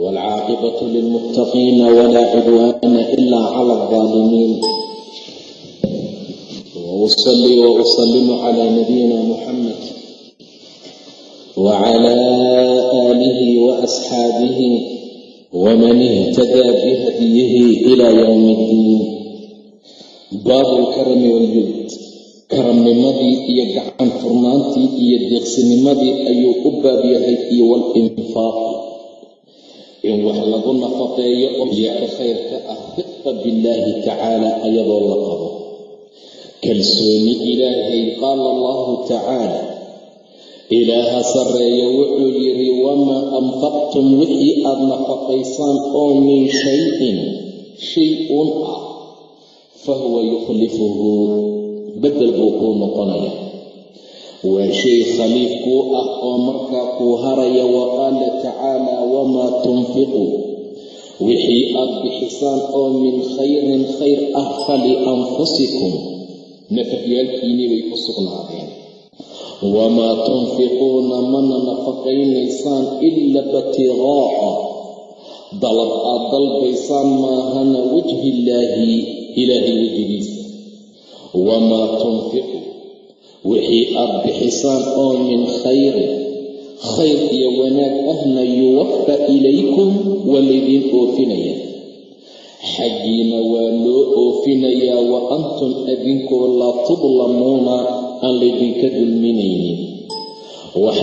والعاقبة للمتقين ولا عدوان إلا على الظالمين وأصلي وأسلم على نبينا محمد وعلى آله وأصحابه ومن اهتدى بهديه إلى يوم الدين باب الكرم والجود karamnimadii iyo gacan furnaantii iyo deeqsinimadii ayuu u baab iyo walinfaaq in wax lagu nafaqeeyo oo yaaka khayrka ah fiqa billaahi tacaala ayadoo la qabo. Kalsooni ilaahay qaala allahu tacaala ilaaha sarreeya wuxuu yidhi wamaa anfaqtum wixii aad nafaqaysaan oo min shay-in shay uun ah fa huwa yukhlifuhu. Beddel buu kuu noqonaya waa shay khaliif kuu ah oo markaa kuu haraya wa qaala tacaala wamaa tunfiquu wixii aad bixisaan oo min khayrin khayr ah falianfusikum nafafyaalkiinii bay ku sugnaadeen. Wamaa tunfiquuna mana nafaqaynaysaan ila batiqaaca dalab aad dalbaysaan maahana wajhillaahi ilaahay wejigiisa wamaa tunfiqu wixii aad bixisaan oo min khayrin. Khayr iyo wanaag ahna yuwafa ilaykum waa laydiin oofinaya. Xaggiina waa loo oofinayaa wa antum adinkoo laa tudlamuuna aan laydinka dulminaynin. Wax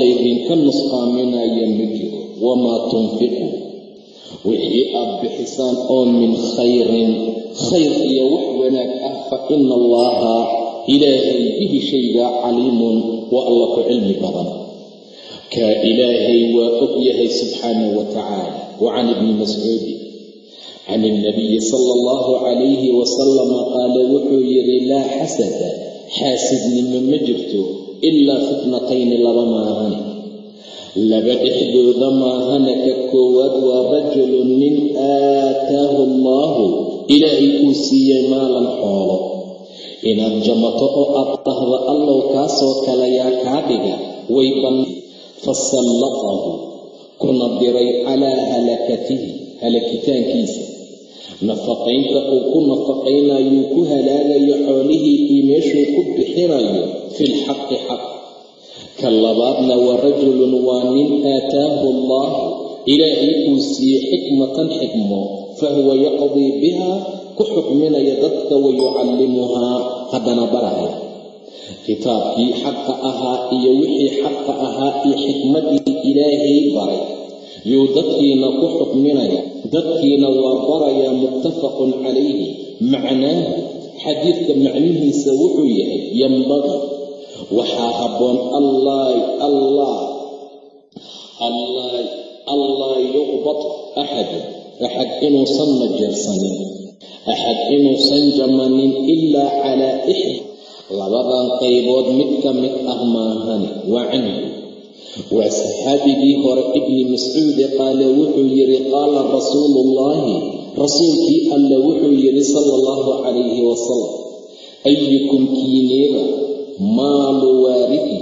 laydinka nusqaaminaya ma jiro wamaa tunfiqu wixii aad bixisaan oo min khayrin khayr iyo wax wanaag ah fa ina allaha ilaahay bihi shaygaa caliimun waa alla ku cilmi badan kaa ilaahay waa og yahay subxaanahu wa tacaala wa can ibni mascuudi can ilnabiyi sala allahu calayhi wasalama qaala wuxuu yidhi laa xasada xaasidnimo ma jirto ilaa fitnatayni laba maahane laba dhexdooda maahana ka koowaad waa rajulun nin aataahu allaahu ilaahay uu siiyey maalan xoolo inaad jamato oo aad dhahdo allow kaasoo kale yaa kaa dhiga way ban fasallaqahu kuna diray calaa halakatihi halakitaankiisa nafaqaynta uu ku nafaqaynayuu ku halaagayo xoolihii iyo meeshuu ku bixinayo filxaqi xaq. Ka labaadna wa rajulun waa nin aataahu allaahu ilaahay uu siiyey xikmatan xikmo fahuwa yaqdii biha ku xukminaya dadka wa yucallimuhaa haddana baraya kitaabkii xaqa ahaa iyo wixii xaqa ahaa iyo xikmadii ilaahay baray. Yuu dadkiina ku xukminaya dadkiina waa barayaa muttafaqun calayhi. Macnaahu xadiidka macnihiisa wuxuu yahay yambaqi waxaa habboon allaay allah allaay allaa yuqbad axadun axad inuusan majeersanin axad inuusan jamanin ilaa calaa ixda labadan qaybood mid ka mid ah maahane waa canhu waa saxaabigii hore ibni mascuude qaale wuxuu yidhi qaala rasuuluullaahi rasuulkii alle wuxuu yidhi sala allahu calayhi wasalam ayukum kiineeda maalu waarihi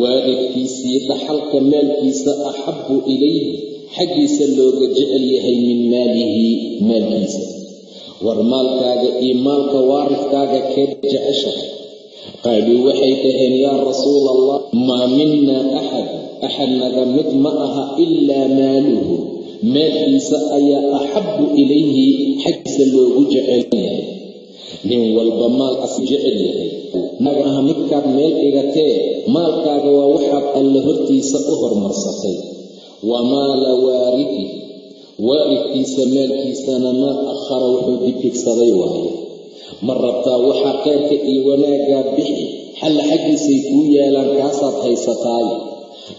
waaridkiisii dhaxalka maalkiisa axabbu ilayhi xaggiisa looga jecel yahay min maalihi maalkiisa war maalkaaga iyo maalka waaridkaaga keed jeceshahay. Qaaluu waxay dhaheen yaa rasuula allah maa minaa axad axad naga mid ma aha ilaa maaluhu. Maalkiisa ayaa axabbu ilayhi xaggiisa loogu jecel yahay. Nin walba maalkaas jecel yahay. Naga aha midkaad meel dhigatee maalkaaga waa waxaad alle hortiisa u hormarsatay. Wa maala waaridi waaridkiisa maalkiisana maa akhara wuxuu dibhigsaday waaye. Ma rabtaa waxaa khayrka iyo wanaaggaa bixi xalla xaggiisay kuu yaalaan kaasaad haysataay.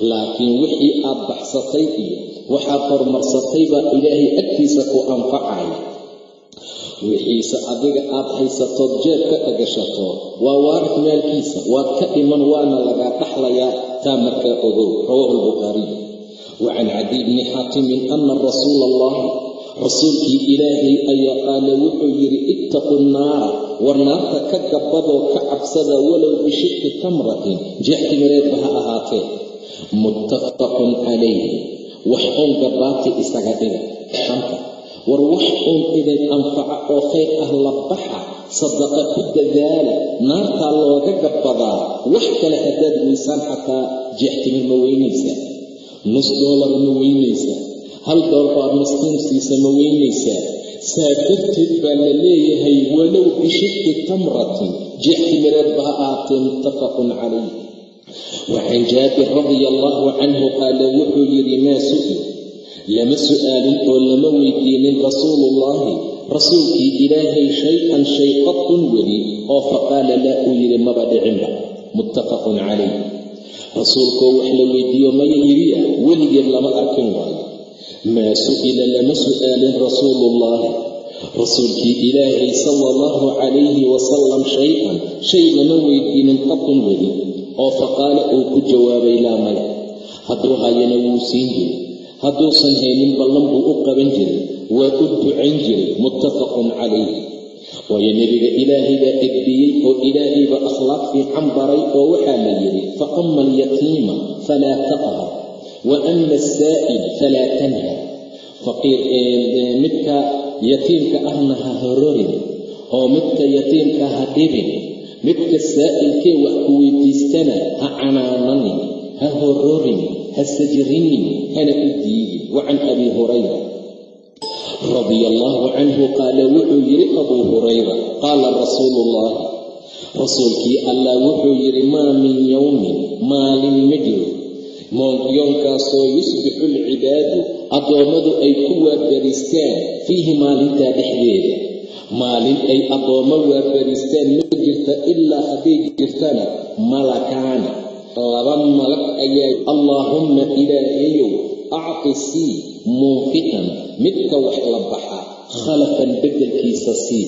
Laakiin wixii aad baxsatay iyo waxaad horumarsatay baa ilaahay agtiisa ku anfacaya wixiise adiga aad haysatood jeebka ka gashato waa waarid maalkiisa waad ka dhiman waana lagaa dhaxlayaa taa markaa ogow. Rawaahu albukhaariy wa can cadiy bni xaatimin ana rasuula allahi rasuulkii ilaahay ayaa qaala wuxuu yidhi ittaqu nnaara war naarta ka gabbadoo ka cabsada walow bishiqi tamratin jeex timireedba ha ahaatee muttafaqun calayh wax uun gabbaati isaga dhiga shanta war wax uun idin anfaca oo khayr ah la baxa sadaqa ku dadaala naartaa looga gabbadaa wax kale haddaad weysaan xataa jeex timir nus doolar ma weynaysaa hal doolar baad maskiin siisa ma weynaysaa saa darteed baa la leeyahay walow bishiqi tamratin jeex timireedba ha ahaatee muttafaqun calayh wa can jaabir radia allaahu canhu qaala wuxuu yidhi maa su'il lama su'aalin oo lama weydiinin rasuuluullaahi rasuulkii ilaahay shay-an shay qadun weli oo faqaala laa uu yidhi maba dhicinba muttafaqun calayh rasuulkoo wax la weydiiyo maya yidhiya weligeed lama arkin waayo. Maa su'ila lama su'aalin rasuuluullaahi rasuulkii ilaahay sala allahu calayhi wasalam shay-an shay lama weydiinin qadun weli oo faqaala uu ku jawaabay laa maya. Hadduu hayana wuu siin jiray. Hadduusan haynin ballan buu u qaban jiray. Waa u ducayn jiray. Muttafaqun calayh waayo nebiga ilaahay baa edbiyey oo ilaahayba akhlaaq fiican baray oo waxaa la yidhi fa ama alyatiima falaa taqhar wa ama asaa'il falaa tanhar midka yatiimka ahna ha hororin oo midka yatiimka ha dhibin midka saa'ilkee wax ku weydiistana ha canaananin ha hororin ha sajrinin hana u diidin wa can abi hurayra radia allaahu canhu qaala wuxuu yidhi abuu hurayra qaala rasuulu ullaahi rasuulkii allah wuxuu yidhi maa min yowmin maalin ma jiro. Yoonkaasoo yusbixu alcibaadu addoommadu ay ku waabariistaan fiihi maalintaa dhexdeeda. Maalin ay addoommo waabariistaan ma jirta ilaa hadday jirtana malakaana. Laba malag ayaa allaahumma ilaahayow acti sii munfiqan midka wax la baxa khalafan beddelkiisa sii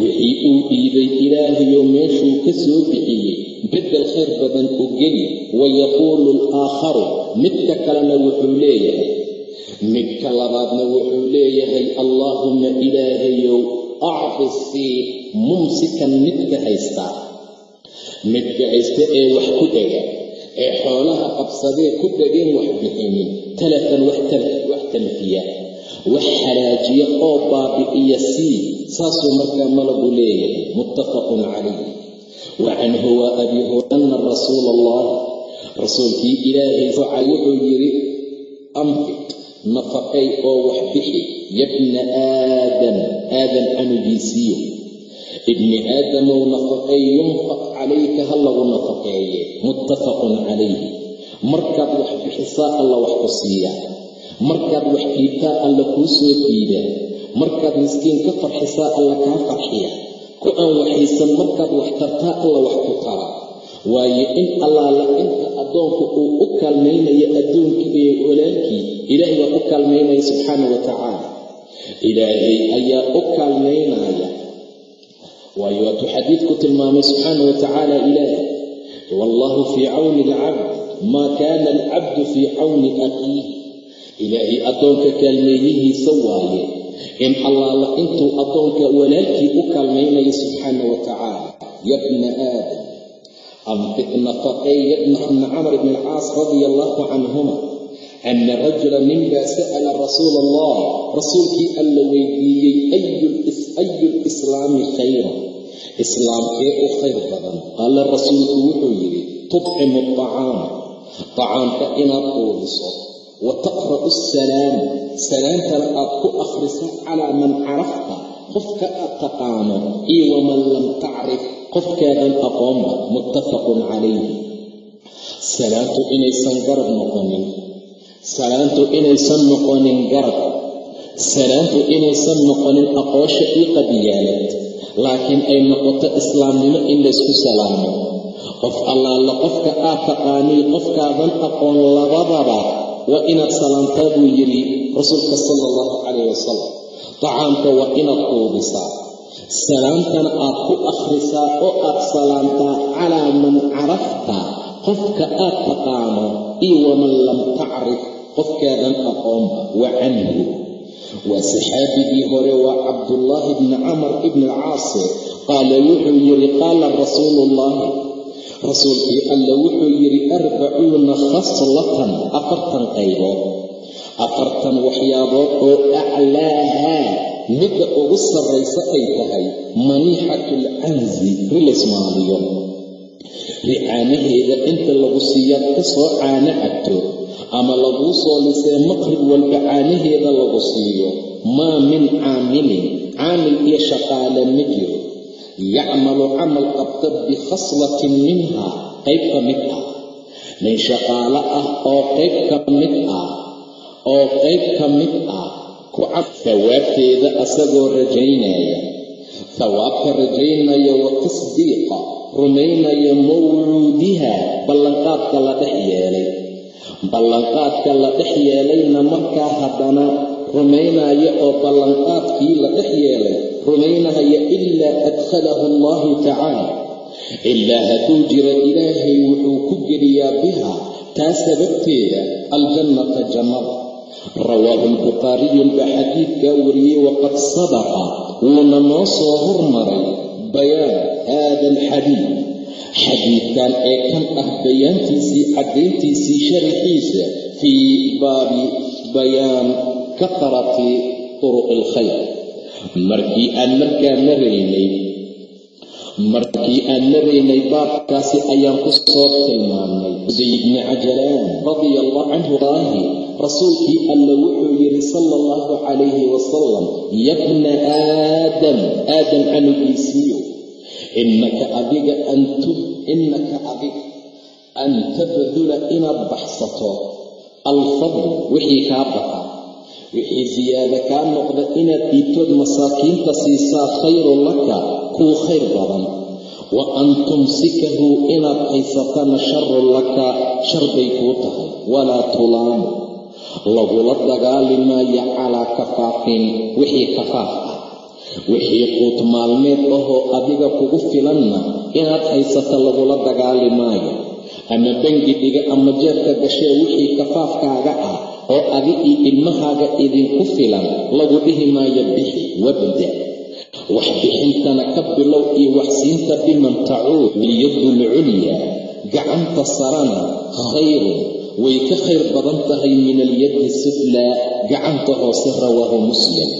wixii uu dhiibay ilaahayow meeshuu ka soo bixiyey beddel khayr badan u geli wayaquulu alaakharu midka kalena wuxuu leeyahay. Midka labaadna wuxuu leeyahay allaahumma ilaahayow acti sii mumsikan midka haysta. Midka haysta ee wax ku dhega ee xoolaha qabsadee ku dhegeen wax bixinin talafan wax talfiya wax xalaajiya oo baabi'iya sii saasuu markaa malagu leeyahay. Muttafaqun calayh. Wa canhu waa abi hur ana rasuula allah rasuulkii ilaahay faca wuxuu yidhi anfiq nafaqay oo wax bixi yabna aadam aadan canugiisiiyo ibni aadamow nafaqay yunfaq calayka ha lagu nafaqeeye. Muttafaqun calayhi markaad wax bixisaa alla wax ku siiyaa markaad wax dhiibtaa alla kuu soo diidaa markaad miskiin ka farxisaa alla kaa farxiya. Ku aan waxaysan markaad wax tartaa alla wax ku tara waayo in allaala inta addoonku uu u kaalmaynayo adduunkii ee walaalkii ilaahay baa u kaalmaynaya subxaana wa tacaala ilaahay ayaa u kaalmaynaya. Waayo waatuu xadiidku tilmaamay subxaana wa tacaala ilaahay wallaahu fii cawni alcabd maa kaana alcabdu fii cawni aqiih ilaahay addoonka kaalmeeyihiisa waaye in allaala intuu addoonka walaalkii u kaalmaynayo subxaana wa tacaala. Yabna aadam bna camr bni alcaas radia allaahu canhuma ana rajula ninbaa sa'ala rasuula allah rasuulkii alla weydiiyey ayu lislaami khayra? Islaamkee u khayr badan? Qaala rasuulku wuxuu yidhi tudcimu acaama tacaamka inaad quudiso wa taqra'u asalaam salaantana aad ku akhriso calaa man carafta qofka aad taqaano iyo waman lam tacrif qofkaadan aqoonba muttafaqun calayhi salaantu inaysan garab noqonin salaantu inaysan noqonin garab salaantu inaysan noqonin aqoosha iyo qadiyaalad laakiin ay noqoto islaamnimo in laysku salaamo qof allaala qofka aad taqaaniy qofkaadan aqoon labadaba waa inaad salaamtaa buu yidhi rasuulka sala allahu calayh wasalam tacaamka waa inaad quudisaa. Salaamtana aad ku akhrisaa oo aad salaamtaa calaa man carafta qofka aad taqaano iyo waman lam tacrif qofkaadan aqoonba wa canhu. Waa saxaabigii hore waa cabdullaahi bni camar ibni alcaasi. Qaala wuxuu yidhi qaala rasuuluullaahi rasuulkii alle wuxuu yidhi arbacuuna khaslatan afartan qaybood. Afartan waxyaabood oo aclaahaa midda ugu sarraysa ay tahay maniixatu lcanzi rilismaaliyo ricaanaheeda inta lagu siiyaad ka soo caano cabto ama laguu soo lisee maqrib walba caanaheeda lagu siiyo maa min caamilin caamil iyo shaqaale ma jiro yacmalu camal qabta bikhaslatin minha. Qayb ka mid ah. Nin shaqaalo ah oo qayb ka mid ah. Oo qayb ka mid ah. Ku cad hawaabteeda asagoo rajaynaya. Hawaabka rajaynaya wa tasdiiqa. Rumaynaya mawcuudiha ballanqaadka la dhex yeelay. Ballanqaadka la dhex yeelayna markaa haddana rumaynaya oo ballanqaadkii la dhex yeelay rumaynaya ilaa adkhalahu allahu tacaala ilaa hadduu jiro ilaahay wuxuu ku geliyaa biha taa sababteeda aljannata jannada. Rawaahu albukhaariyu baa xadiidkaa wariyey waqad sadaqa wuuna noo soo hormaray bayaan haada alxadiid xadiidkan ee kan ah bayaantiisii caddayntiisii sharaxiisa fii baabi bayaan kafarati turuqi alkhayr markii aan markaa maraynay markii aan maraynay baabkaasi ayaan ku soo tilmaamnay. Uday bni cajalaan radia allah canhu raahi rasuulkii alla wuxuu yidhi sala allahu calayhi wasalam yabna aadam aadam canugiisiiyo innaka adiga innaka adiga an tabdula inaad baxsato. Alfadl wixii kaa baxa wixii siyaada kaa noqda inaad dhiibtood masaakiinta siisaa khayrun laka kuu khayr badan. Wa an tumsikahu inaad haysatana sharun laka shar bay kuu tahay. Walaa tulaamu lagula dagaali maayo calaa kafaafin wixii kafaaf ah. Wixii quut maalmeed ahoo adiga kugu filanna inaad haysato lagula dagaali maayo. Ama bangi dhiga ama jeerka gashee wixii kafaafkaaga ah oo adi iyo ilmahaaga idinku filan lagu dhihi maayo bixi wabda wax bixintana ka bilow iyo waxsiinta biman tacuud liyadu lculya gacanta sarana khayrun way ka khayr badan tahay min alyadi suflaa gacanta hoose rawaahu muslim.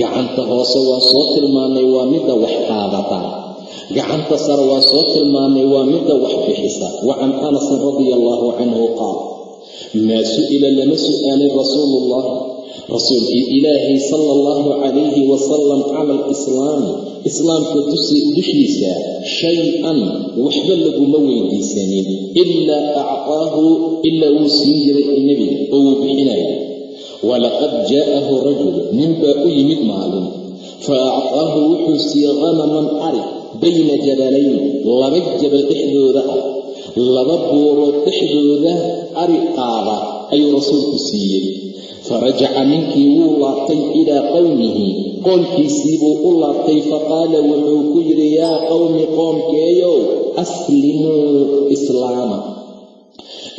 Gacanta hoose waa soo tilmaamay waa midda wax qaadata. Gacanta sare waa soo tilmaamay waa midda wax bixisa. Wa can anasin radia allaahu canhu qaal maa su'ila lama su'aalin rasuuluullahi rasuulkii ilaahay sala allahu calayhi wasalam cala alislaami islaamka dushiisa shay-an waxba laguma weydiisanin ilaa actaahu ilaa wuu siin jiray nebiga oo wuu bixinaya walaqad jaa'ahu rajul ninbaa u yimid maalin fa actaahu wuxuu siiyey hanaman ari bayna jabalayn laba jabal dhexdooda ah laba buurood dhexdooda ari qaada ayuu rasuulku siiyey. Farajaca ninkii wuu laabtay ilaa qowmihi qoomkiisiibuu u laabtay faqaala wuxuu ku yidhi yaa qowmi qoomkeeyow aslimuu islaama.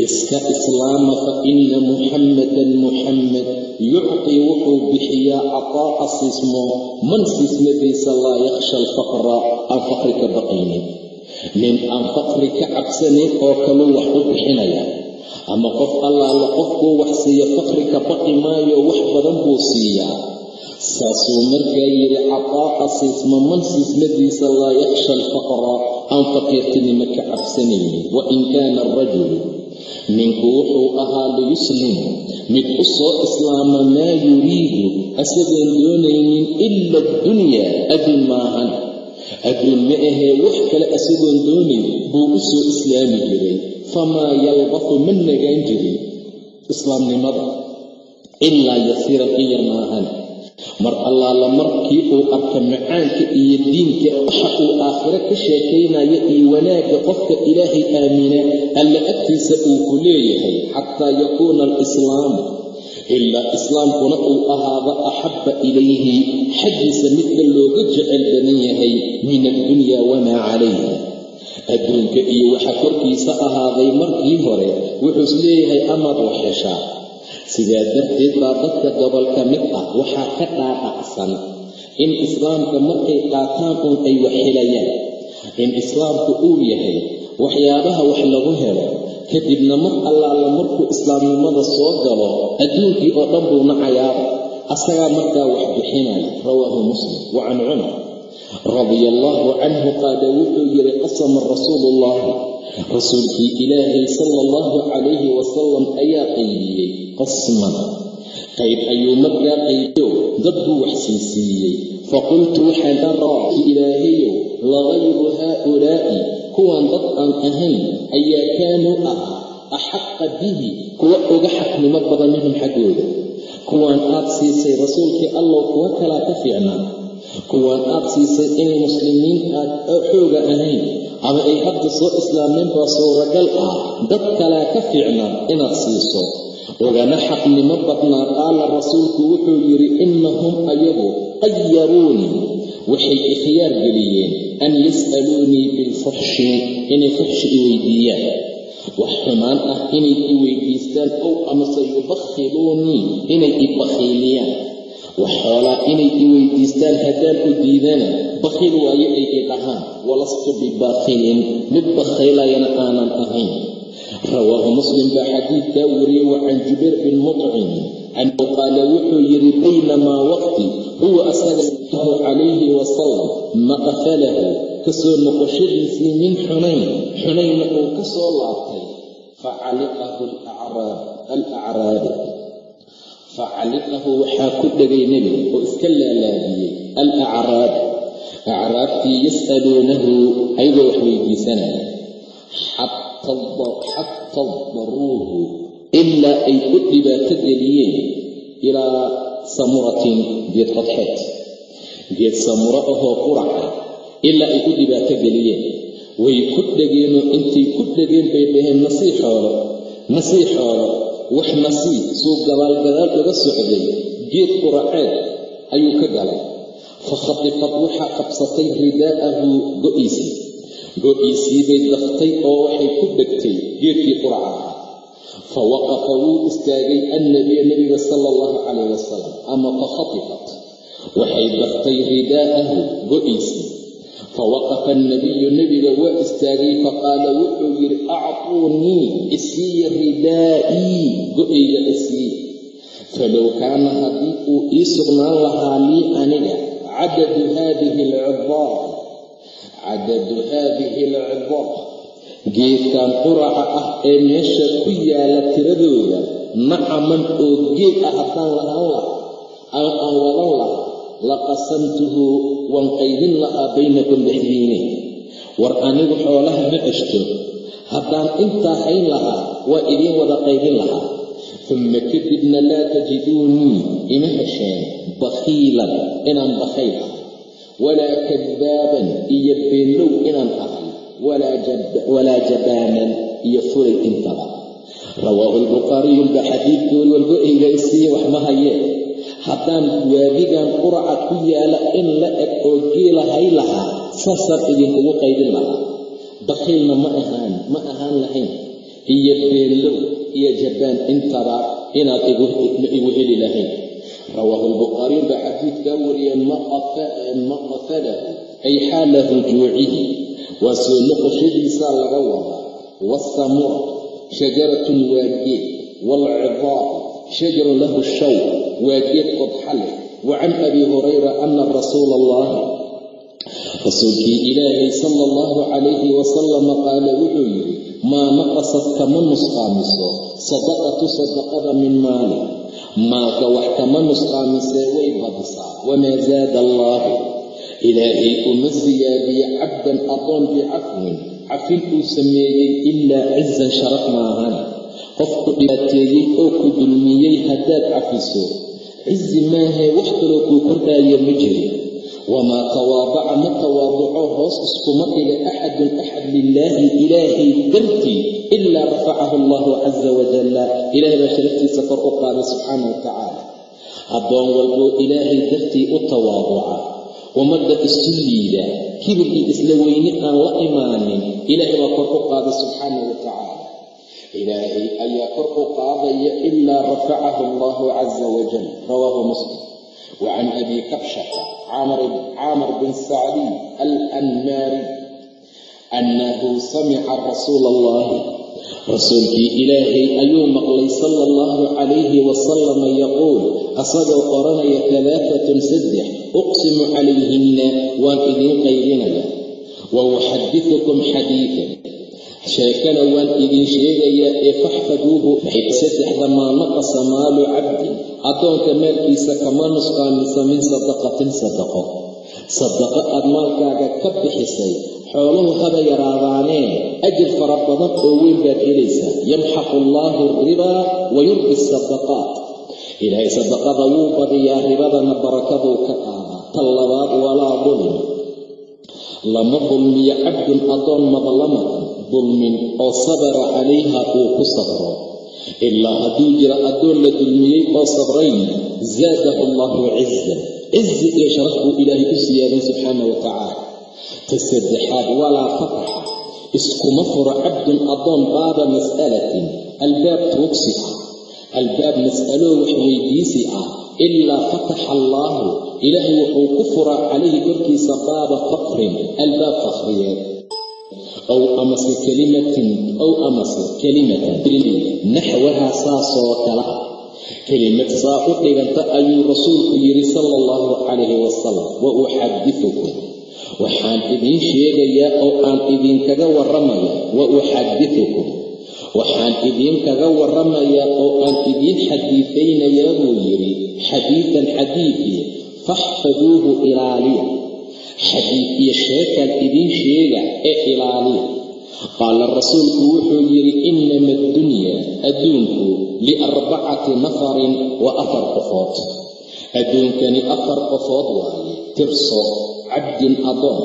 Iska islaama fa ina muxammadan muxammed yucطii wuxuu bixiyaa cataa'a siismo man siismadaysa laa yakhsha alfaqra aan faqri ka baqaynin nin aan faqri ka cabsanayn oo kaluu wax u bixinaya. Ama qof allaala qofkuu wax siiya faqri ka baqi maayo wax badan buu siiyaa. Saasuu markaa yidhi siismo man siismadiisa laa yakhsha alfaqra aan faqiirtinimo ka cabsanaynin wa in kaana arajulu ninku wuxuu ahaa liyuslim mid u soo islaama maa yuriidu asagoon doonaynin ila addunyaa adduun maahan adduun ma ahee wax kale asagoon doonayn buu u soo islaami jiray famaa yalbafu ma nagaan jirin islaamnimada ilaa yasiiran in maahan mar allaala markii uu arka macaanka iyo diinka waxa uu aakhiro ka sheekaynayo iyo wanaagga qofka ilaahay aamina alla agtiisa uu ku leeyahay xataa yakuuna alislaamu ilaa islaamkuna uu ahaado axabba ilayhi xaggiisa midka looga jecel badan yahay min addunya wamaa calayha adduunka iyo waxa korkiisa ahaaday markii hore wuxuu is leeyahay amaad wax heshaa sidaa darteed baa dadka gobolka mid ah waxaa ka dhaadhacsan in islaamka markay qaataan uun ay wax helayaan in islaamku uu yahay waxyaabaha wax lagu helo kadibna mar allaala markuu islaamnimada soo galo adduunkii oo dhan buu nacayaaba asagaa markaa wax bixinaya. Rawaahu muslim wa can cumar radia allaahu canhu qaala wuxuu yidhi qasama rasuuluullaahi rasuulkii ilaahay sala allahu calayhi wasalam ayaa qaybiyey qasman. Qayb ayuu markaa qaybiyo dad buu wax siisiiyey faqultu waxaan dharaki ilaahayow lagayru haaulaa'i kuwan dad aan ahayn ayaa kaanuu ahaa axaqa bihi kuwa uga xaqnimo badan minhum xaggooda. Kuwaan aad siisay rasuulkii allow kuwa kalaa ka fiicnaa kuwaan aad siisay inay muslimiin aad xooga ahayn. Ama ay hadda soo islaameen baa suuragal ah dad kalaa ka fiicnaa inaad siiso. Ugana xaqnimo badnaa qaala rasuulku wuxuu yidhi innahum ayagu qayaruunii waxay ikhyaar geliyeen an yas'aluunii bilfaxshi inay faxshi i weydiiyaan wax xumaan ah inay i weydiistaan ow amase yubakhiluunii inay i bakhiiliyaan wax xoolaa inay i weydiistaan haddaan u diidana bakhiil waayo ay i dhahaan walastu bibakhilin mid bakhiilayana aanan ahayn rawaahu muslim baa xadiidkaa wariyey wa can jubayr bin muطcim canhu qaala wuxuu yidhi baynamaa waqti huwa asaga sahu calayhi wasalam maqfalahu ka soo noqoshadiisii min xunayn xunaynna uu ka soo laabtay facaliqahu alacraabi facaliqahu waxaa ku dhegay nebiga oo iska laalaadiyey alacraabi acraabtii yas'aluunahu ayagoo wax weydiisanaya xata daruuhu ilaa ay u dhibaato geliyeen ilaa samuratin geed samuro ahoo qurac ah ilaa ay u dhibaato geliyeen. Way ku dhegeenoo intay ku dhegeen bay dhaheen nasii xoolo wax nasii suu gabaalgadaal uga socday geed quraceed ayuu ka galay. Fa khatifad waxaa qabsatay ridaa'ahu go'iisii. Go-iisii bay daftay oo waxay ku dhegtay geedkii quraca ahaa fa waqafa wuu istaagay annabiya nebiga sala allahu calayh wasalam ama fa khatifat waxay daftay ridaa'ahu go-iisii fa waqafa annabiyu nebiga waa istaagay faqaala wuxuu yidhi actuunii isiiya ridaa'ii go'ayga isii falow kaana haddii uu ii sugnaan lahaa lii aniga cadadu haadihi alcidaar cadadu haadihi alcidaar geedkan quraca ah ee meesha ku yaalla tiradooda nacaman oo geed ah haddaan lahaan lahaa ama aan wadan lahaa laqasamtuhu waan qaybin lahaa baynakum dhexdiine war anigu xoolaha ma ceshto. Haddaan intaa hayn lahaa waa idiin wada qaybin lahaa. Uma kadibna laa tajiduunii ima hesheen bakhiilan inaan bakhayl ahay walaa kadaaban iyo beenlow inaan ahay. Walaa jabaanan iyo fulay intaba. Rawaahu lbukhaariyu ba xadiidkoori walgo-ayga isiiya wax ma hayee haddaan waadigan quraca ku yaalla in la eg oo geela lahaa saasaan idinkugu qaybin lahaa. Bakhiilna ma ahaan ma ahaan lahayn. Iyo beenlow iyo jabaan intaba inaad igu heli lahayn. Rawaahu lbukhaariyu baa xadiidkaa wariya maqfalahu ay xaala rujuucihi. Waa soo noqoshadiisaa laga wadaa. Waasamura shajaratun waa geed shajaru lahu shaw waa geed qodxa leh wa can abi hurayra ana rasuula allahi rasuulkii ilaahay sala allahu calayhi wasalama qaala wuxuu yidhi maa naqasad kama nusqaamiso sadaqatu sadaqada min maali maalka wax kama nusqaamisee way badisaa wamaa zaada allaahu ilaahay uma siyaadiye cabdan adoon bicafwin cafin uu sameeyey ilaa cizan sharaf maahan qofku dhibaateeyey oo ku dulmiyey haddaad cafiso cizi maahee wax kaloo kuu kordhaayo ma jiro wamaa tawaadaca ma tawaaduco hoos iskuma dhiga axadun axad lilaahi ilaahay dartii ilaa rafacahu allahu casa wajalla ilaahay baa sharaftiisa kor u qaaday subxaana wa tacaala addoon walboo ilaahay dartii u tawaaduca ummadda isu liida kibir iyo isla weyni aan la imaanin ilaahay baa kor u qaaday subxaana wa tacaala ilaahay ayaa kor u qaadaya ilaa rafacahu allahu casa wajal rawaahu muslim wacan abi kabshata caamar bin sacdiy alanmaari annahu samica rasuula allahi rasuulkii ilaahay ayuu maqlay sala allahu calayhi wasalama yaquul asagoo qoranaya talaafatun saddex uqsimu calayhinna waan idiin qaybinaya wa uxadidukum xadiidan sheekana waan idin sheegayaa ee faxfaduuhu saddexda maa naqasa maalu cabdin addoonka maalkiisa kama nusqaamisa min sadaqatin sadaqo. Sadaqo aad maalkaaga ka bixisay xooluhu haba yaraadaanee ajir fara badan oo weyn baad helaysaa. Yamxaqu allaahu ribaa wa yurbi sadaqaat. Ilaahay sadaqada wuu badiyaa ribadana barakaduu ka qaadaa. Tan labaad walaa dulm lama dulmiyo cabdun addoon madlamatan dulmin oo sabara calayha uu ku sabro. Ilaa hadduu jiro addoon la dulmiyey oo sabrayn zaadahu allahu cizan cizi iyo sharaf buu ilaahay u siyaadin subxaana wa tacaala. Ta saddexaad walaa fataxa. Iskuma furo cabdun addoon baaba mas'alatin. Albaab tuugsi ah. Albaab mas'aloo wax weydiisi ah. Ilaa fataxa allaahu. Ilaahay wuxuu ku furaa calayhi korkiisa baaba faqrin. Albaab fakhriyeed aw amase kalimatin aw amase kalimatan naxwahaa saasoo kala ah kelimad saa u dhiganta ayuu rasuulku yidhi sala allahu calayhi wasalam wa uxadifukum waxaan idiin sheegayaa oo aan idinkaga warramaya wa uxadifukum waxaan idinkaga warramayaa oo aan idiin xadiifaynayaa buu yidhi xadiidan xadiidii faxfaduuhu ilaaliya xadiid iyo sheekaan idiin sheega ee ilaaliya qaala rasuulku wuxuu yidhi inama addunya adduunku liarbacati nafarin wa afar qofood. Adduunkani afar qofood waaye tirso cabdin adoon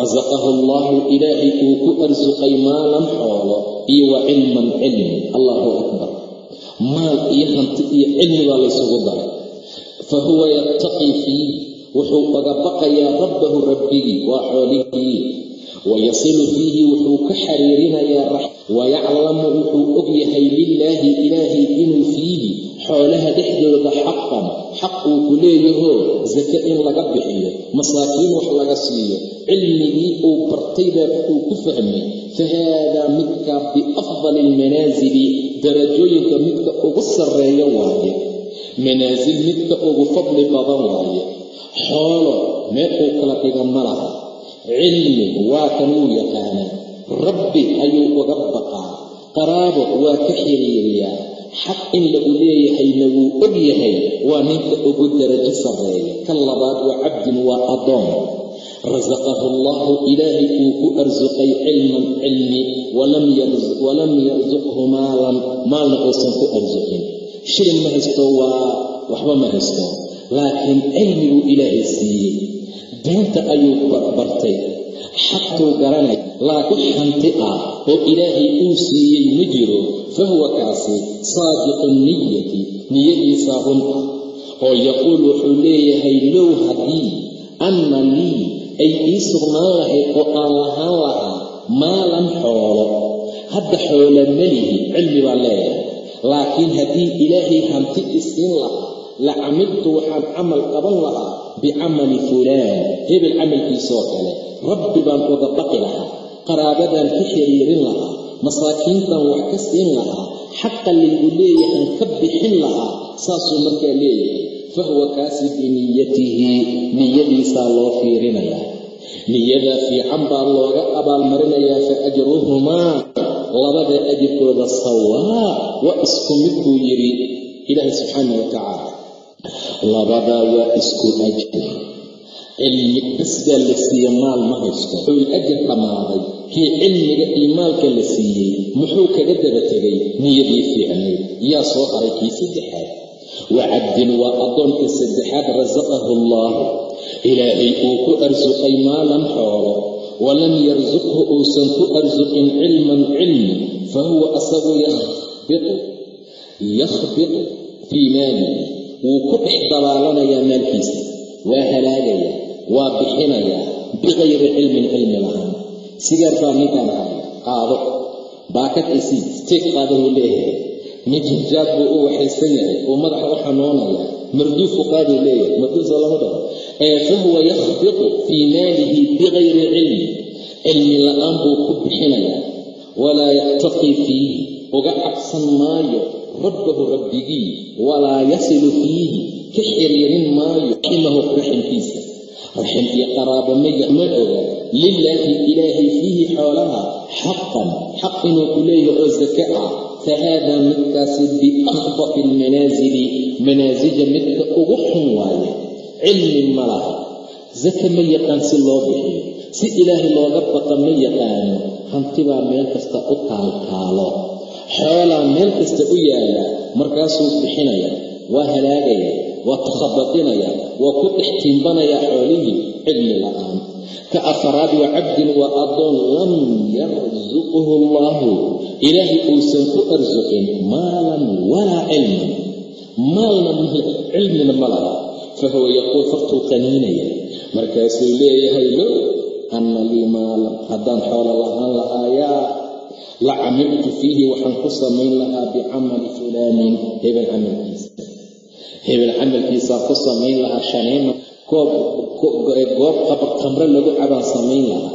rasaqahu allaahu ilaahay uu ku arsuqay maalan xoolo iyo wa cilman cilmi allahu akbar. Maal iyo hanti iyo cilmi baa laysugu daray. Fa huwa yattaqii fiih wuxuu baqayaa rabbahu rabbigii waa xoolihii. Wayasilu fiihi wuxuu ka xiriirinayaa wayaclamu wuxuu og yahay lilaahi ilaahay inuu fiihi xoolaha dhexdooda xaqan xaq uu ku leeyahoo sake in laga bixiyo masaakiin wax laga siiyo cilmigii uu bartaybaa uu ku fahmay. Fa haadaa midka biafdali almanaasili darajooyinka midka ugu sarreeya waaye. Manaasil midka ugu fadli badan waaye xoolo meel uu kala dhiga ma laha. Cilmi waa kan wuu yaqaanaa rabbi ayuu uga baqaa. Qaraabo waa ka xiriiriyaa. Xaq in lagu leeyahayna wuu og yahay waa ninka ugu darajo sarreeya. Kan labaad waa cabdin waa addoon rasaqahu allaahu ilaahay uu ku arsuqay cilman cilmi walam yarsuqhu maalan maalna uusan ku arsuqin shilin ma haysto waa waxba ma haysto laakiin cilmi buu ilaahay siiyey. Diinta ayuu bartay. Xaqtuu garanay. Laakiin hanti ah oo ilaahay uu siiyey ma jiro fa huwa kaasi saadiqu niyati niyadiisa run oo yaquul wuxuu leeyahay low haddii anna lii ay ii sugnaan lahayd oo aan lahaan lahaa maalan xoolo hadda xoolo melihi cilmi baan leeyahay. Laakiin haddii ilaahay hanti isiin lahaa la camiltu waxaan camal qaban lahaa bicamali fulaan hebel camalkiisoo kale. Rabbi baan uga baqi lahaa qaraabadaan ka xiriirin lahaa masaakiintan wax ka siin lahaa xaqa laygu leeyahan ka bixin lahaa saasuu markaa leeyahay. Fa huwa kaasi biniyatihi niyadiisaa loo fiirinayaa. Niyadaa fiican baa looga abaalmarinayaa fa ajruhumaa labada ajirkooda sawaa waa isku mid buu yidhi ilaahi subxaana wa tacaala labadaa waa isku ajir cilmi basbaa la siiye maal ma haysto. Wuxuu ajir dhammaaday. Kii cilmiga iyo maalka la siiyey muxuu kaga daba tegay? Niyadii fiicnayd yaa soo haray kii saddexaad. Wa cabdin waa addoonka saddexaad rasaqahu allaahu ilaahay uu ku arsuqay maalan xoolo. Walam yarsuqhu uusan ku arsuqin cilman cilmi fa huwa asagu yakhbitu. Yakhbitu fii maalihi wuu ku dhex dabaalanayaa maalkiisa waa halaagayaa waa bixinayaa bikayri cilmin cilmi lahaan. Sigaar baa ninkaan haya qaado baakad isii steeg qaada wuu leeyahay. Mijjaad buu u waxaysan yahay uu madaxa u xanuunayaa marduufu qaaduu leeyahay marduusa lama dhaho. Ee fahuwa yakhbitu fii maalihi bikayri cilmi cilmi la'aan buu ku bixinayaa. Walaa yattaqii fiihi uga cabsan maayo rabbahu rabbigii walaa yasilu fiihi ka xiriirin maayo raximahu raximkiisa raxim iyo qaraabo maya ma oga lilaahi ilaahay fiihi xoolaha xaqan xaq inuu ku leeyahay oo sake ah fa haadaa midkaasi biakhbaqi almanaasili manaasija midka ugu xun waaye cilmi ma laha sake ma yaqaan si loo bixiyo si ilaahay looga baqa ma yaqaano hantibaa meel kasta u taaltaalo xoolaa meel kasta u yaalla markaasuu bixinaya waa halaagaya waa takhabadinaya waa ku dhex tiimbanayaa xoolihii cilmi la'aan. Ka afaraad wa cabdin waa addoon lam yarsuqhu allaahu ilaahay uusan ku arsuqin maalan walaa cilman maalna cilmina ma laha. Fa huwa yaquul fartuu qaniinaya markaasuu leeyahay low anna lii maalan. Haddaan xoolo lahaan lahaayaa la camiltu fiihi waxaan ku samayn lahaa bicamali fulaanin hebel camalkiisa. Hebel camalkiisaan ku samayn lahaa shaniima goob khamre lagu cabaan samayn lahaa.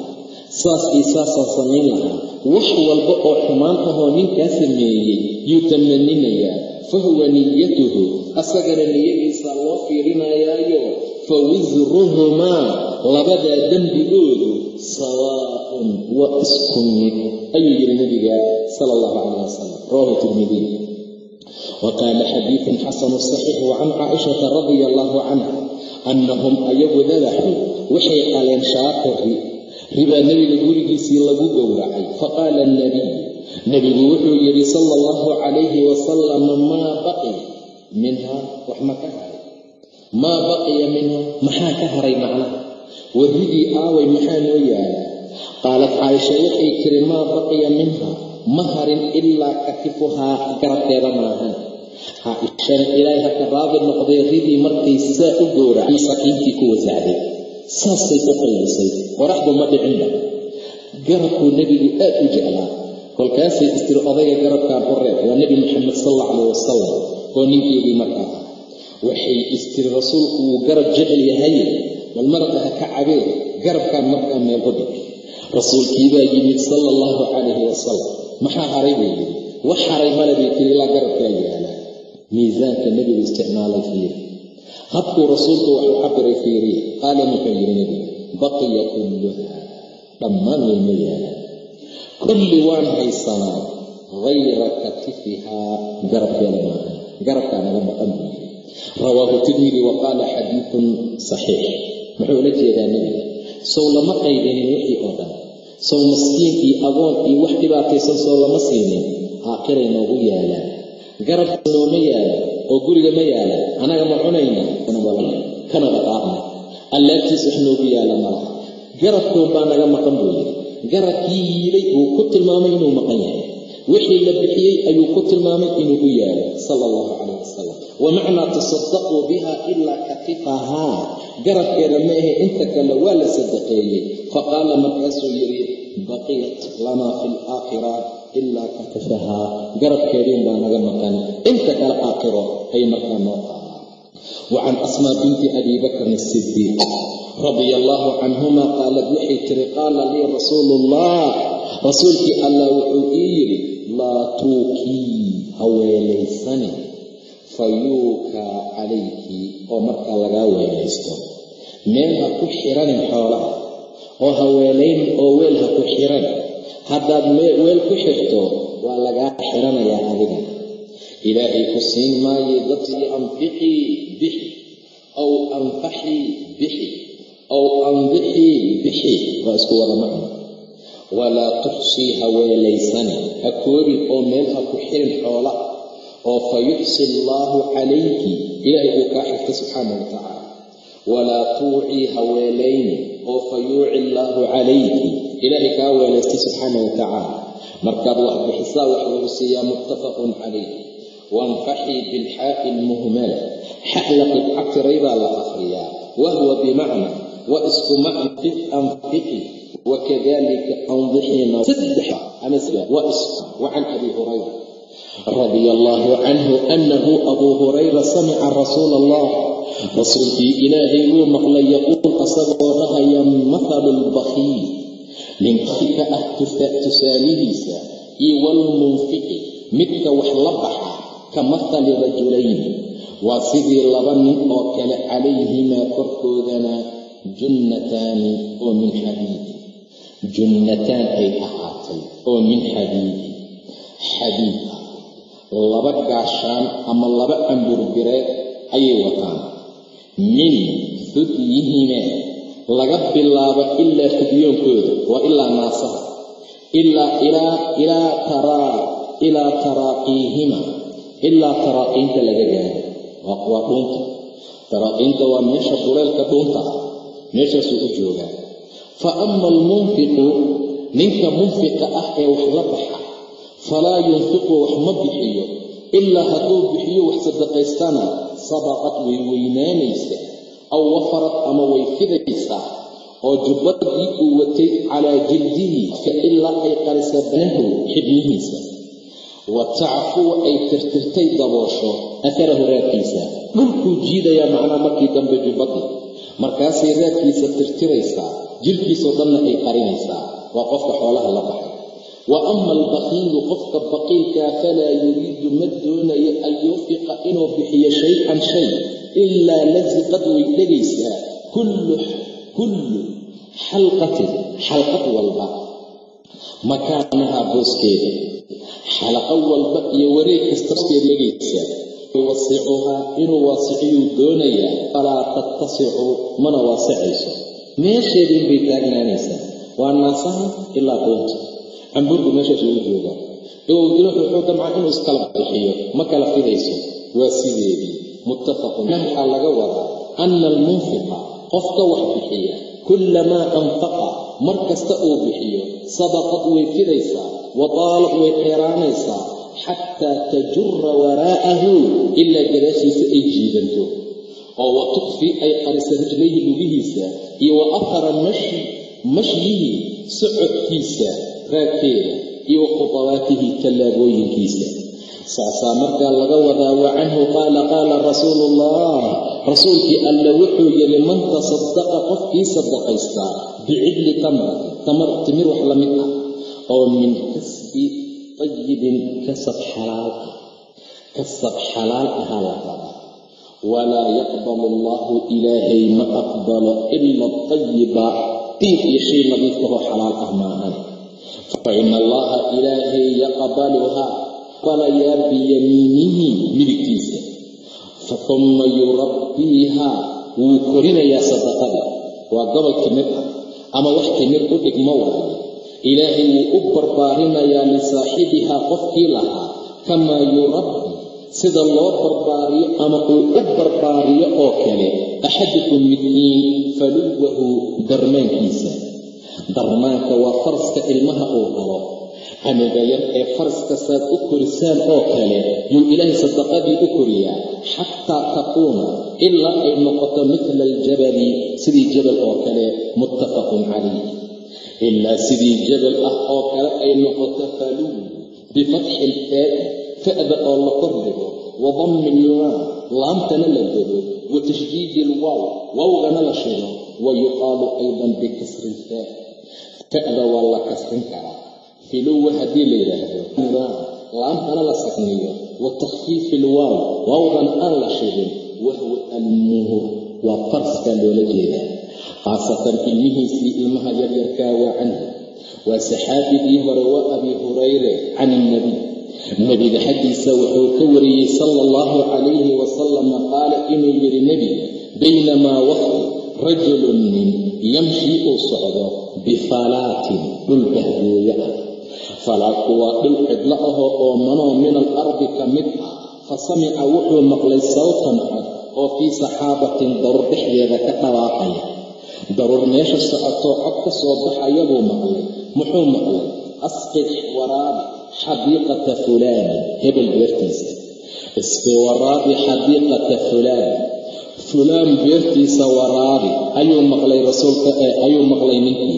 Saas iyo saasaan samayn lahaa. Wax walba oo xumaan ahoo ninkaa sameeyey yuu tamaninayaa fa huwa niyatuhu asagana niyadiisa loo fiirinayaayo. Fa wisruhumaa labadaa dembigoodu sawaaun waa isku mid ayuu yidhi nabiga sala allahu calayh wasalam rawahu tirmidiy wa qaala xadiidun xasanu saxiix wa can caaishata radia allahu canha annahum ayagu dadaxuu waxay qaleen shaata ri ribaa nebiga gurigiisii lagu gowracay faqaala alnabiy nebigu wuxuu yidhi sala allahu calayhi wasalam maa baqiya minha wax ma ka haray maa baqiya minha maxaa ka haray macnaha waridii aaway maxaa noo yaalaa qaalad caaisha waxay tiri maa baqiya minha ma harin ilaa katifuhaa garabkeeda maahan caaishana ilaahay haka raadi noqday ridii markay saa u gowracay masaakiintii ku wasacday saasay u qaybisay qoraxdu ma dhicinba garabkuu nebigu aad u jeclaa. Kolkaasay istiri odayga garabkaan u reeb waa nebi maxamed sal alla wasalam oo ninkeedii markaa. Waxay istiri rasuulku wuu garab jecel yahaye bal maraqa ha ka cabee garabkaan markaa meel u dhig rasuulkiibaa yimid sala allahu calayhi wasalam maxaa haray buu yidhi? Wax haray male bay ilaa garabkaa yaalla miisaanka nebigu isticmaalay fiiri. Habkuu rasuulku waxuu cabiray fiiriye qaala muxuu yidhi nebigu baqiya kulluha. Dhammaan wayma yaalaan. Kulli waan haysanaa hayra katifihaa. Garabkeeda maaha garabkaa naga maqan rawaahu tirmidi wa xadiidun saxiix muxuu la jeedaa nebiga? Sow lama qaydinin wixii oo dhan. Sow maskiin iyo agoon iyo wax dhibaataysan sow lama siinin. Aakhiray noogu yaalaan garabka nooma yaalla oo guriga ma yaalla. Anaga ma cunayna. Kana dhaqaaqna allaabtiis wax noogu yaalla malaha garabkoon baa naga maqan buu yidhi. Garabkii yiilay buu ku tilmaamay inuu maqan yahay wixii la bixiyey ayuu ku tilmaamay inuu u yaalo sala allahu calayh wasalam wa macnaa tasadaquu biha ilaa katifahaa garabkeeda ma ahe inta kale waa la sadaqeeyey. Faqaala markaasuu yidhi baqiyat lanaa fi laakhira ilaa katifahaa garabkeediin baa naga maqan. Inta kale aakhiro ay markaa noo qaadaan wa can asmaa binti abi bakrin asidiiq radia allaahu canhuma qaalad waxay tiri qaala lii rasuulu ullah rasuulkii allah wuxuu ii yidhi laa tuukii haweelaysani fa yuukaa calayki oo markaa lagaa weelaysto. Meel ha ku xiranin xoolaha oo haweelayn oo weel ha ku xiran. Haddaad weel ku xirto waa lagaa xiranayaa adiga. Ilaahay ku siin maayo dadkii anfiqii bixi aw anfaxii bixi aw andixii bixi waa isku wada macno. Walaa tuxsii haweelaysani ha koobin oo meel ha ku xirin xoolaha oo fa yuxsi allaahu calayki ilaahay uu kaa xigta subxaana wa tacaala. Walaa tuucii haweelayni oo fa yuuci allaahu calayki ilaahay kaa weelaysta subxaana wa tacaala. Markaad wax bixisaa wax lagu siiyaa muttafaqun calayh. Waanfaxii bilxaa'i lmuhmala xa la qibca tiraydaa la akhriyaa. Wahwa bimacna wa isku macna qid anfiqi wakadalika andixiina saddex ama wa isku wacan abi hurayra radia allaahu canhu anahu abuu hurayra samica rasuula allah rasuulkii ilaahay wuu maqlay yaquul asagoo dhahaya mathalu lbakiil ninki ka ah tusaalihiisa iyo walmunfiqi midka wax la baxa ka mathali rajulayni waa sidii laba nin oo kale calayhimaa korkoodana junnataani oo min xadiidi junnataan ay ahaatay oo min xadiidi xadiid ah laba gaashaan ama laba camburbireed ayay wataan min fudyihimaa laga bilaabo ilaa fudyoonkooda waa ilaa naasaha ilaa taraaqiihima ilaa taraaqiinta laga gaaro waa dhuunta taraaqiinta waa meesha duleelka dhuunta ah meeshaasuu u joogaa fa ama almunfiqu ninka munfiqa ah ee wax la baxa falaa yunfiqu wax ma bixiyo ilaa hadduu bixiyo wax sadaqaystana sadaqad way weynaanaysa aw wafarad ama way fidaysaa oo jubbadii uu watay calaa jildihi ka ilaa ay qarisa banahu xibnihiisa. Wa tacfuu ay tirtirtay daboosho atharahu raadkiisa. Dhulkuu jiidayaa macnaa markii dambe jubbadii markaasay raadkiisa tirtiraysaa jirkiisoo dhanna ay qarinaysaa waa qofka xoolaha la baxay. Wa ama albakiilu qofka baqiilkaa falaa yuriidu ma doonayo an yunfiqa inuu bixiyo shay-an shay ilaa lasiqad way dhegaysaa kullu xalqatin xalqad walba. Makaanahaa booskeeda xalaqo walba iyo wareeg kasta dhegaysaa yuwasicuhaa inuu waasiciyuu doonayaa falaa tattasicu mana waasicayso. Meesheediin bay taagnaanaysaa. Waa naasaha ilaa doonta. Cambuurku meeshaas ugu joogaa ila wuxuu damcaa inuu iskala bixiyo ma kala fidayso. Waa sideedii muttafaqun waxaa laga wadaa ana almunfiqa qofka wax bixiya kullamaa anfaqa mar kasta uu bixiyo sadaqad way fidaysaa wa taalaq way dheeraanaysaa xataa tajura waraa'ahu ilaa gadaashiisa ay jiidanto oo wa tukfi ay qarisa rijlayhi lugihiisa iyo wa afara mashyihi socodkiisa raadkeeda iyo wa tallaabooyinkiisa saasaa markaa laga wadaa wa canhu qaala qaala rasuulu ullah rasuulkii alla wuxuu yidhi man tasadaqa qofkii sadaqaystaa bicidli tamrati tamar timir wax la mid ah oo min kasbi tayibin kasab xalaal ah kasab xalaal ahaa la rabaa walaa yaqbalu allahu ilaahay ma aqbalo ila tayiba diin iyo shay nadiifkahoo xalaal ah maahan fa ina allaha ilaahay yaqbaluhaa aqbalayaa biyamiinihi midigtiisa fa uma yurabbiihaa wuu korinayaa sadaqada waa gobol timir ah ama wax timir u dhigmo waaye ilaahay wuu u barbaarinayaa lisaaxibihaa qofkii lahaa kamaa yurabbi sida loo barbaariyo ama uu u barbaariyo oo kale axadukum midkiin faluwahu darmaankiisa darmaanka waa faraska ilmaha uu qabo. Aniga yar ee faraska saad u korisaan oo kale yuu ilaahay sadaqadii u koriyaa. Xataa taquuma ilaa ay noqoto midla aljabali sidii jabal oo kale muttafaqun calayh ilaa sidii jabal ah oo kale ay noqoto faluw bifatxi ilfaa'i fa'da oo la kordhigo wa dammi ilmaa laamtana la dego wa tashdiidi ilwaaw wawgana la shigo wa yuqaalu aydan bikasri ilfaa fa'da waa la kasrin karaa filuwa haddii la yidhaahdo laamtana la sakniyo wa takhfiifi ilwaaw aan la shigin wahwa almuhur waa farska loola jeedaa khaasatan ilmihiisii ilmaha yaryarkaa waa canhu waa saxaabigii hore waa abi hurayre can ilnabiy nebiga xaggiisa wuxuu ka wariyey sala allahu calayhi wasalama qaala inuu yidhi nebiga baynamaa waqti rajulun nin yamshii uu socdo bifalaatin dhul bahgooyo ah falaadku waa dhul cidlo ahoo oomanoo min al ardi ka mid ah fa samica wuxuu maqlay sawtan cod oo fii saxaabatin daruur dhexdeeda ka dhawaaqaya daruur meesha socotoo cod ka soo baxaya buu maqlay. Muxuu maqlay? Asqid waraabi xadiiqata fulaani hebel beertiisa. Iski waraabi xadiiqata fulaani fulaan beertiisa waraabi ayuu maqlay rasuulka ayuu maqlay ninkii.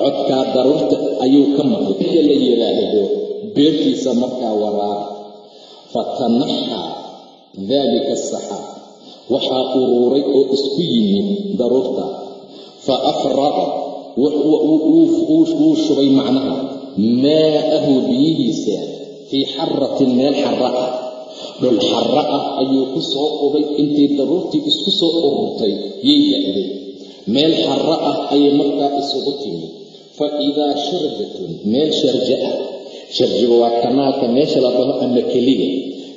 Codkaa daruurta ayuu ka maqlay. La yidhaahdo beertiisa markaa waraabi. Fatanaxaa daalika asaxaab waxaa uruuray oo isku yimid daruurta. Fa afraqa wuu shubay macnaha maa'ahu biyihiisa fii xaratin meel xara ah dhul xara ah ayuu ku soo qubay intay daruurtii isku soo ururtay yay da'day meel xara ah ayay markaa isugu timid fa idaa sharjatun meel sharja ah sharjiga waa kanaalka meesha la dhaho ama keliga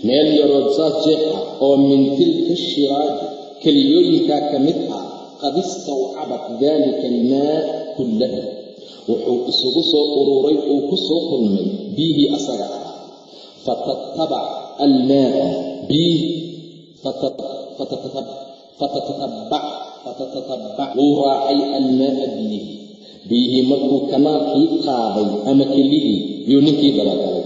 meel yaroo saas jeex ah oo min tilka shiraaji keliyooyinkaa ka mid ah qad istawcabat daalika almaa kullahu wuxuu isugu soo ururay uu ku soo kulmay biyihii asaga ah. Fatatabac almaaa biih fatatatabbac wuu raacay almaaa biyihi biyihii markuu kanaalkii qaaday ama kelidii yuu ninkii dabagalay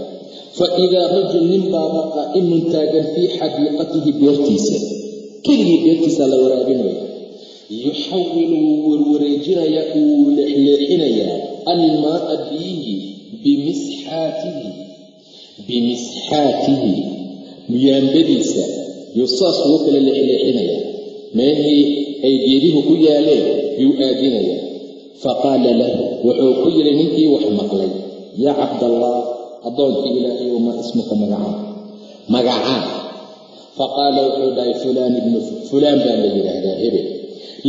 fa idaa rajul nin baaba qaa'imun taagan fii xadiiqatihi beertiisa keligii beertiisa la waraabinaya yuxawilu wuu warwareejinayaa wuu leexleexinayaa almaaa biyihi bimisxaatihi bimisxaatihi muyaambadiisa yuu saas ugu kala leexleexinayaa meelhii ay geedihu ku yaaleen yuu aadinayaa faqaala lahu wuxuu ku yidhi ninkii wax maqlay yaa cabdallah addoonkii ilaahay maa ismuka magacaa magacaa faqaala wuxuu dhahay fulaan ibnu fulaan baa la yidhaahdaa hebel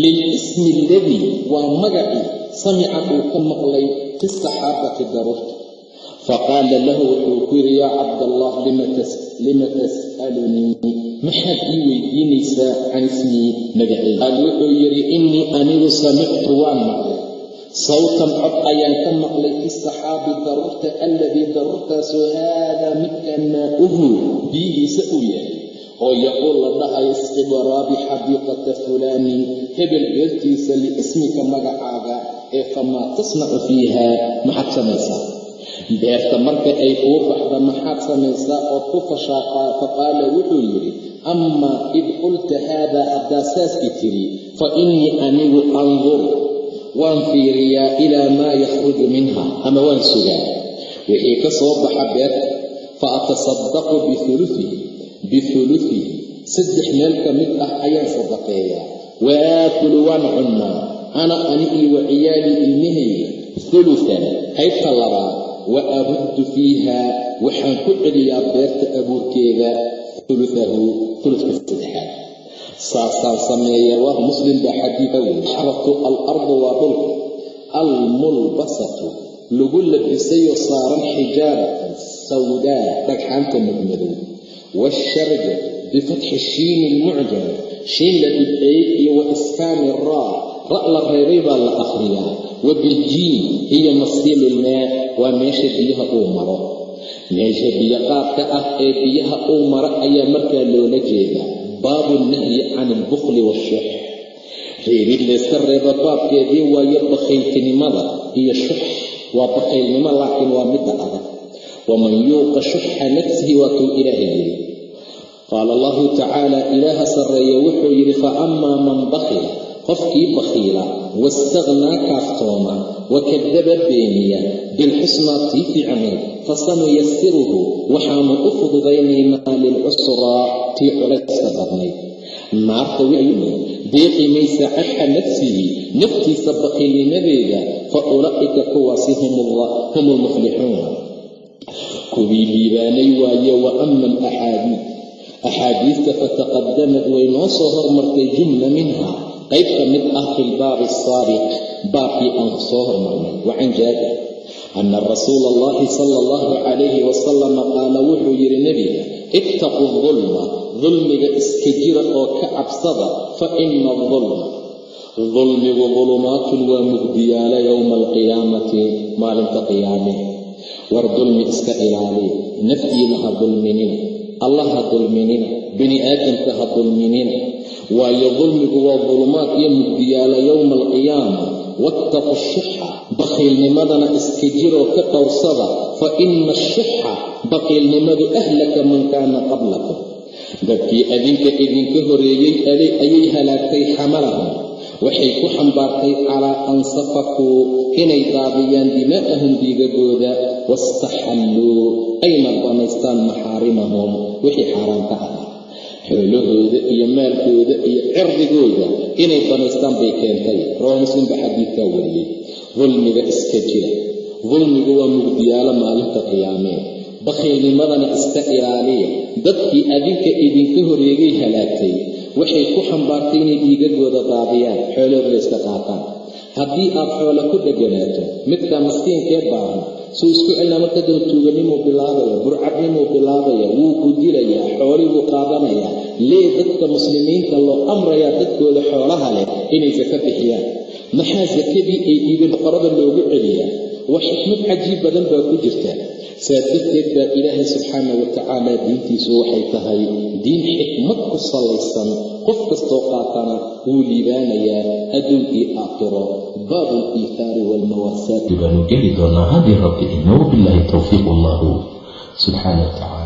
lilismi aladii waa magacii samica uu ka maqlay fi saxaabati daruurta faqaala lahu wuxuu ku yidhi yaa cabdallah lima tas'alunii maxaad ii weydiinaysaa can ismii magacey qaal wuxuu yidhi innii anigu samictu waan maqlay sawtan cod ayaan ka maqlay fi saxaabi daruurta alladii daruurtaasoo haadaa midkan maa'uhu biyihiisa uu yahay oo yaquul la dhahayo isqib waraabi xadiiqata fulaanin hebel beertiisa liismika magacaaga ee famaa tasnacu fiiha maxaad samaysaa beerta marka ay kuu baxda maxaad samaysaa ood ku fashaaqaa faqaala wuxuu yidhi amaa id qulta haadaa haddaa saaski tiri fa innii anigu andur waan fiiriyaa ilaa maa yakhruju minha ama waan sugaa. Wixii ka soo baxa beerta fa atasaddaqu biuluihi biuluihi saddex meel ka mid ah ayaan sadaqeeyaa. Waakulu waan cunnaa ana anigii wa ciyaalii ilmahayga ulutan qaybta labaad wa aruddu fiiha waxaan ku celiyaa beerta abuurkeeda uluahu uludka saddexaad saasaan sameeya waa muslim baa xadiida wey xaratu alardu waa dhulka almulbasatu lagu labisayoo saaran xijaaratan sawdaa dhagxaanta madmadow waasharja bifatxi shiini ilmucjam shiin la dhibceeyey iyo wa iskaani raa ra' la reebay baa la akhriyaa wa biljiin iyo masiilulmaa waa meesha biyaha uu maro meesha biyo qaadka ah ee biyaha uu maro ayaa markaa loola jeedaa baabu nahyi can ilbukhli waashux reerid layska reeba baabkeedii waayo bakhayltinimada iyo shux waa bakhaylnimo laakiin waa midda adag waman yuuqa shuxa nafsihi waatuu ilaaha yidhi. Qaala allahu tacaala ilaaha sarreeye wuxuu yidhi fa amaa man bakhila qofkii bakhiila waistaqhnaa kaaftooma wakadaba beeniya bilxusnaa tii fasanuyasiruhu waxaanu u fududaynaynaa lilcusraa tii culayska badnayd naarta waynu deeqi maysa nafsihi naftiisa bakhiilnimadeeda fa ulaa'ika kuwaasi hum lmuflixuun kuwii liibaanay waaye wa ama alaxaadiid axaadiista fataqadamad way noo soo hormartay jumla minha qayb ka mid ah fi lbaabi asaabiq baabkii aan soo hormarnay wa can jaabir ana rasuula allahi sala allahu calayhi wasalama qaala wuxuu yidhi nebiga ittaquu dulma dulmiga iska jira oo ka cabsada fa ina adulma dulmigu dulumaatun waa mugdiyaala yowma alqiyaamati maalinta qiyaame war dulmi iska ilaaliya naftiina ha dulminina allah ha dulminina bini aadamka ha dulminina waayo dulmigu waa dulumaad iyo mugdiyaala yowma alqiyaama wattaqu shuxa bakhiilnimadana iska jiroo ka dhowrsada fa ina ashuxa baqiilnimadu ahlaka man kaana qablakum dadkii adinka idinka horeeyey ayay halaagtay xamalahum waxay ku xambaartay calaa an safakuu inay daadiyaan dimaa'ahum dhiigagooda wastaxalluu ayna banaystaan maxaarimahum wixii xaaraanta ahaa xoolahooda iyo maalkooda iyo cirdigooda inay banaystaan bay keentay. Rawaa muslim baa xadiidkaa wariyey. Dulmiga iska jira. Dulmigu waa mugdiyaalo maalinta qiyaamee bakhiilnimadana iska ilaaliya. Dadkii adinka idinka horeegay halaagtay. Waxay ku xambaartay inay dhiigagooda daadiyaan xoolahooda iska qaataan. Haddii aad xoolo ku dheganaato midka maskiinkee baahan suu isku celina marka daba tuuganimuu bilaabaya burcadnimuu bilaabaya wuu ku dilayaa xoolii buu qaadanayaa lee dadka muslimiinta loo amrayaa dadkooda xoolaha leh inay saka bixiyaan. Maxaa sakadii ay dhiibeen qorada loogu celiyaa? Wax xikmad cajiib badan baa ku jirta. Saa darteed baa ilaahay subxaana wa tacaala diintiisu waxay tahay diin xikmad ku salaysan qof kastoo qaatana wuu liibaanayaa adduun iyo aakhiro. Baabu aliithaari waalmawaasaati baanu geli doonaa haddii rabbi ina wabilaahi towfiiq allahu subxaana wa tacaala